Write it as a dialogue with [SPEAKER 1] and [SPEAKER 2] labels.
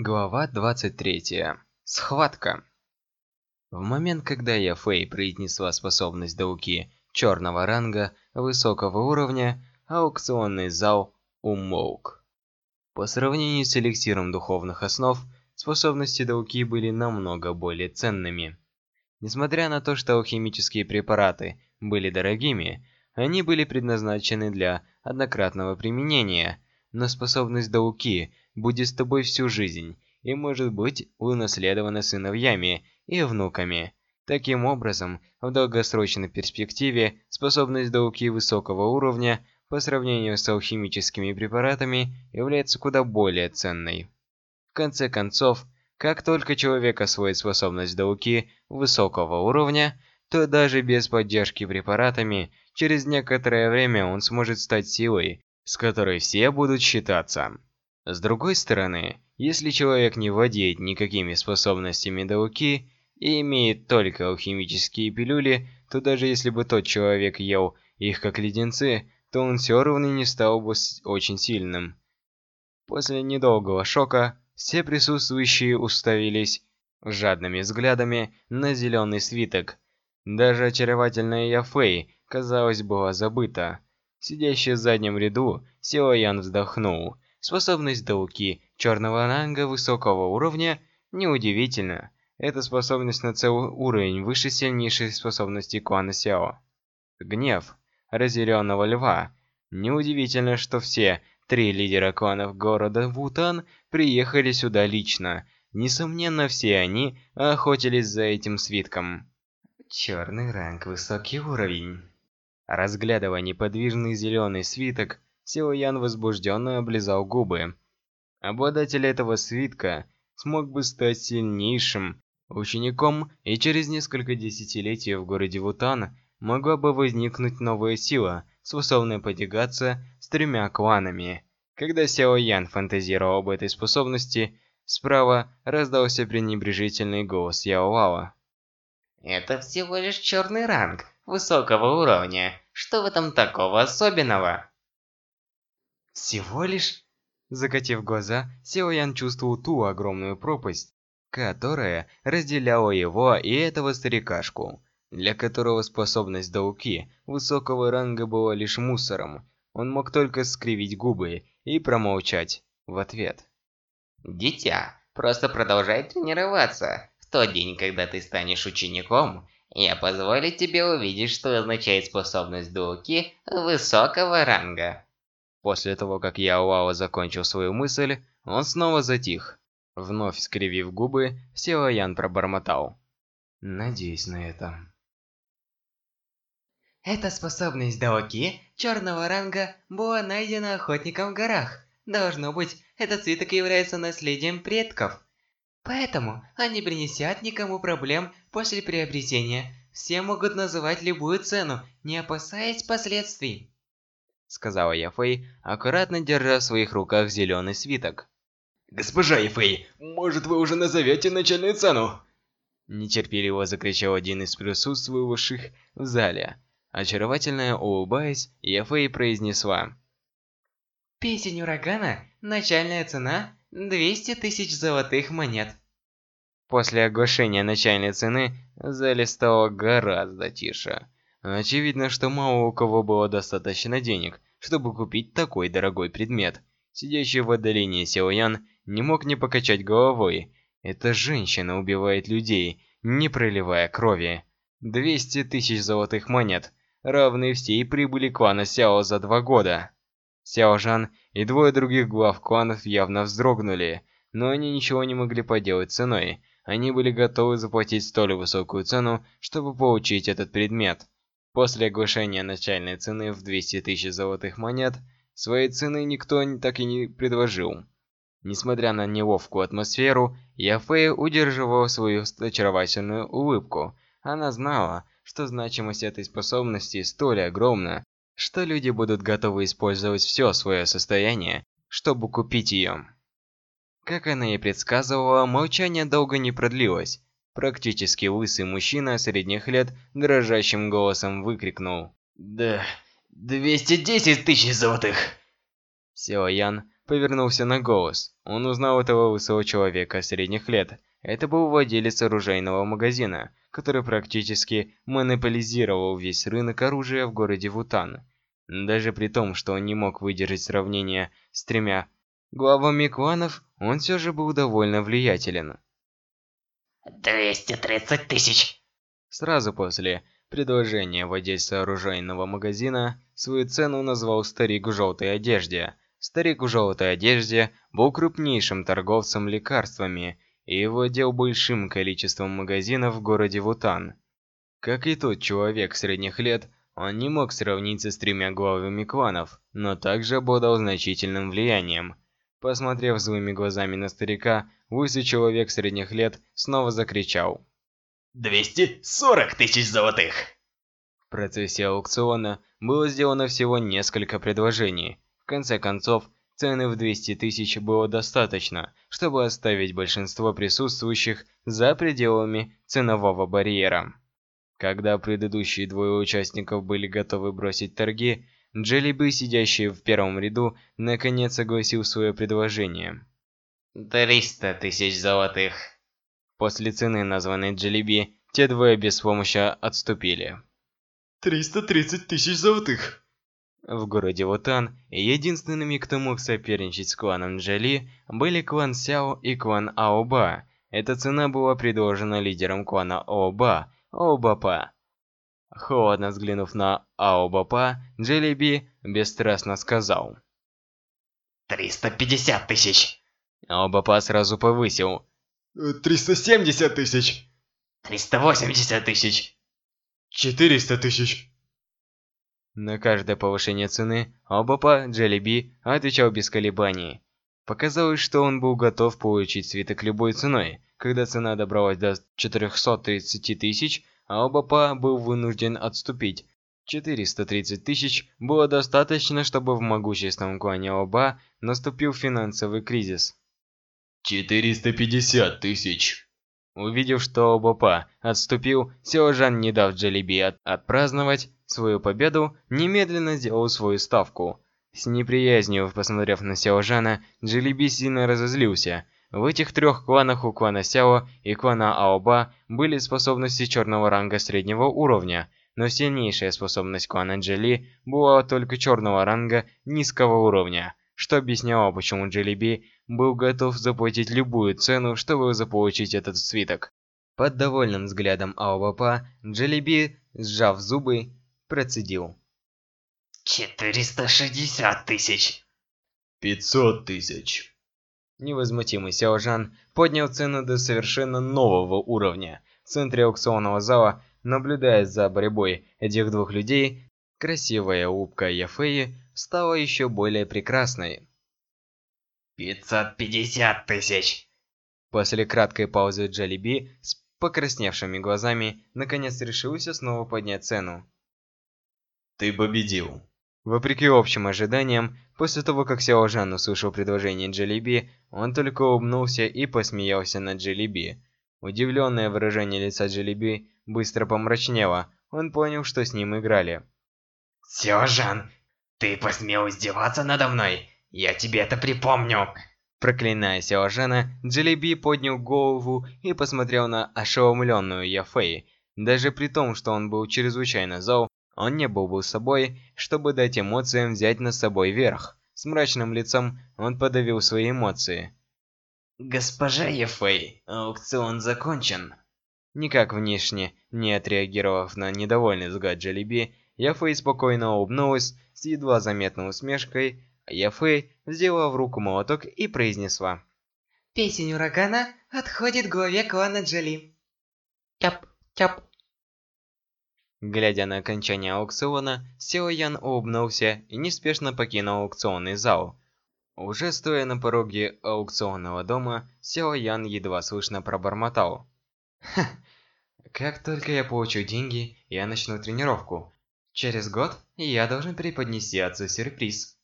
[SPEAKER 1] Глава 23. Схватка. В момент, когда я Фэй произнесла способность Дауки черного ранга высокого уровня, аукционный зал умолк. По сравнению с эликсиром духовных основ, способности Дауки были намного более ценными. Несмотря на то, что алхимические препараты были дорогими, они были предназначены для однократного применения, но способность Дауки будет с тобой всю жизнь и может быть унаследована сыновьями и внуками. Таким образом, в долгосрочной перспективе способность Дауки высокого уровня по сравнению с алхимическими препаратами является куда более ценной. В конце концов, как только человек освоит способность Дауки высокого уровня, то даже без поддержки препаратами, через некоторое время он сможет стать силой, с которой все будут считаться. С другой стороны, если человек не владеет никакими способностями Дауки и имеет только алхимические пилюли, то даже если бы тот человек ел их как леденцы, то он все равно не стал бы очень сильным. После недолгого шока, все присутствующие уставились жадными взглядами на зеленый свиток. Даже очаровательная Яфей, казалось, была забыта. Сидящий в заднем ряду, Сила Ян вздохнул – Способность Дауки черного ранга высокого уровня неудивительно. Это способность на целый уровень выше сильнейшей способности клана Сяо. Гнев разъяренного льва. Неудивительно, что все три лидера кланов города Вутан приехали сюда лично. Несомненно, все они охотились за этим свитком. Черный ранг, высокий уровень. Разглядывая неподвижный зеленый свиток, Сил Ян возбужденно облизал губы. Обладатель этого свитка смог бы стать сильнейшим учеником, и через несколько десятилетий в городе Вутан могла бы возникнуть новая сила, способная потягаться с тремя кланами. Когда Сяо Ян фантазировал об этой способности, справа раздался пренебрежительный голос Яо Лао.
[SPEAKER 2] «Это всего лишь черный ранг высокого уровня. Что в этом такого особенного?»
[SPEAKER 1] Всего лишь... Закатив глаза, Сео Ян чувствовал ту огромную пропасть, которая разделяла его и этого старикашку, для которого способность Дауки высокого ранга была лишь мусором. Он мог только скривить губы и промолчать в ответ.
[SPEAKER 2] «Дитя, просто продолжай тренироваться. В тот день, когда ты станешь учеником, я позволю тебе увидеть, что означает способность Дауки высокого ранга».
[SPEAKER 1] После того, как Яо закончил свою мысль, он снова затих. Вновь скривив губы, Сео Ян пробормотал. Надеюсь на это.
[SPEAKER 3] Эта способность Даоки черного ранга была найдена охотником в горах. Должно быть, этот цветок является наследием предков. Поэтому они принесят никому проблем после приобретения. Все могут называть любую цену, не опасаясь последствий
[SPEAKER 1] сказала Яфей, аккуратно держа в своих руках зеленый свиток.
[SPEAKER 4] «Госпожа Яфей, может вы уже назовете начальную цену?»
[SPEAKER 1] Нетерпеливо закричал один из присутствующих в зале. Очаровательная улыбаясь, Яфей произнесла.
[SPEAKER 3] «Песень урагана, начальная цена – 200 тысяч золотых монет».
[SPEAKER 1] После оглашения начальной цены в зале стало гораздо тише. Очевидно, что мало у кого было достаточно денег, чтобы купить такой дорогой предмет. Сидящий в отдалении Силаян не мог не покачать головой. Эта женщина убивает людей, не проливая крови. 200 тысяч золотых монет, равные всей прибыли клана Сяо за два года. Сяо Жан и двое других глав кланов явно вздрогнули, но они ничего не могли поделать ценой. Они были готовы заплатить столь высокую цену, чтобы получить этот предмет. После оглашения начальной цены в 200 тысяч золотых монет, своей цены никто так и не предложил. Несмотря на неловкую атмосферу, Яфея удерживала свою очаровательную улыбку. Она знала, что значимость этой способности столь огромна, что люди будут готовы использовать все свое состояние, чтобы купить ее. Как она и предсказывала, молчание долго не продлилось. Практически лысый мужчина средних лет дрожащим голосом выкрикнул.
[SPEAKER 4] «Да, 210 тысяч золотых!»
[SPEAKER 1] Сео Ян повернулся на голос. Он узнал этого высокого человека средних лет. Это был владелец оружейного магазина, который практически монополизировал весь рынок оружия в городе Вутан. Даже при том, что он не мог выдержать сравнение с тремя главами кланов, он все же был довольно влиятелен.
[SPEAKER 2] 230 тысяч.
[SPEAKER 1] Сразу после предложения владельца оружейного магазина свою цену назвал старик в желтой одежде. Старик в желтой одежде был крупнейшим торговцем лекарствами и владел большим количеством магазинов в городе Вутан. Как и тот человек средних лет, он не мог сравниться с тремя главами кланов, но также обладал значительным влиянием. Посмотрев злыми глазами на старика, лысый человек средних лет снова закричал.
[SPEAKER 4] «240 тысяч золотых!»
[SPEAKER 1] В процессе аукциона было сделано всего несколько предложений. В конце концов, цены в 200 тысяч было достаточно, чтобы оставить большинство присутствующих за пределами ценового барьера. Когда предыдущие двое участников были готовы бросить торги, Джеллиби, сидящий в первом ряду, наконец согласил свое предложение.
[SPEAKER 2] «Триста тысяч золотых».
[SPEAKER 1] После цены, названной Джеллиби, те двое без помощи отступили.
[SPEAKER 4] «330 тысяч золотых!»
[SPEAKER 1] В городе Вутан единственными, кто мог соперничать с кланом Джали, были клан Сяо и клан Аоба. Эта цена была предложена лидером клана Аоба, Аобапа. Холодно взглянув на Аобапа, Джелеби бесстрастно сказал.
[SPEAKER 2] «Триста пятьдесят тысяч!»
[SPEAKER 1] Аобапа сразу повысил.
[SPEAKER 4] «370 тысяч!»
[SPEAKER 2] «Триста восемьдесят тысяч!»
[SPEAKER 4] «400 тысяч!»
[SPEAKER 1] На каждое повышение цены Аобапа Джелеби отвечал без колебаний. Показалось, что он был готов получить свиток любой ценой. Когда цена добралась до 430 тысяч, Аобапа был вынужден отступить. 430 тысяч было достаточно, чтобы в могущественном клане Аоба наступил финансовый кризис.
[SPEAKER 4] 450 тысяч.
[SPEAKER 1] Увидев, что Аобапа отступил, Сеожан, не дав Джелеби от отпраздновать свою победу, немедленно сделал свою ставку. С неприязнью посмотрев на Сяожана, Джелеби сильно разозлился. В этих трех кланах у клана Сяо и клана Аоба были способности черного ранга среднего уровня, но сильнейшая способность клана Джели была только черного ранга низкого уровня, что объясняло, почему Джелеби был готов заплатить любую цену, чтобы заполучить этот свиток. Под довольным взглядом Аобапа, Джелеби, сжав зубы, процедил.
[SPEAKER 2] «Четыреста шестьдесят тысяч!»
[SPEAKER 4] 500 тысяч.
[SPEAKER 1] Невозмутимый Сяожан поднял цену до совершенно нового уровня. В центре аукционного зала, наблюдая за борьбой этих двух людей, красивая улыбка Яфеи стала еще более прекрасной.
[SPEAKER 2] «Пятьсот пятьдесят тысяч!»
[SPEAKER 1] После краткой паузы Джалиби с покрасневшими глазами наконец решился снова поднять цену.
[SPEAKER 4] Ты победил.
[SPEAKER 1] Вопреки общим ожиданиям, после того, как Сяо Жан услышал предложение Джелиби, он только улыбнулся и посмеялся над Джелиби. Удивленное выражение лица Джелиби быстро помрачнело, он понял, что с ним играли.
[SPEAKER 2] «Сёжан, ты посмел издеваться надо мной? Я тебе это припомню!»
[SPEAKER 1] Проклиная Сяо Жана, Джелиби поднял голову и посмотрел на ошеломленную Яфэй. Даже при том, что он был чрезвычайно зол, он не был бы собой, чтобы дать эмоциям взять на собой верх. С мрачным лицом он подавил свои эмоции.
[SPEAKER 2] «Госпожа Ефэй, аукцион закончен».
[SPEAKER 1] Никак внешне не отреагировав на недовольный взгляд Джалиби, Яфэй спокойно улыбнулась с едва заметной усмешкой, а Яфэй взяла в руку молоток и произнесла.
[SPEAKER 3] Песень урагана отходит главе клана Джоли.
[SPEAKER 2] Тяп, тяп.
[SPEAKER 1] Глядя на окончание аукциона, Сео Ян улыбнулся и неспешно покинул аукционный зал. Уже стоя на пороге аукционного дома, Сео Ян едва слышно пробормотал. «Ха, как только я получу деньги, я начну тренировку. Через год я должен преподнести отцу сюрприз».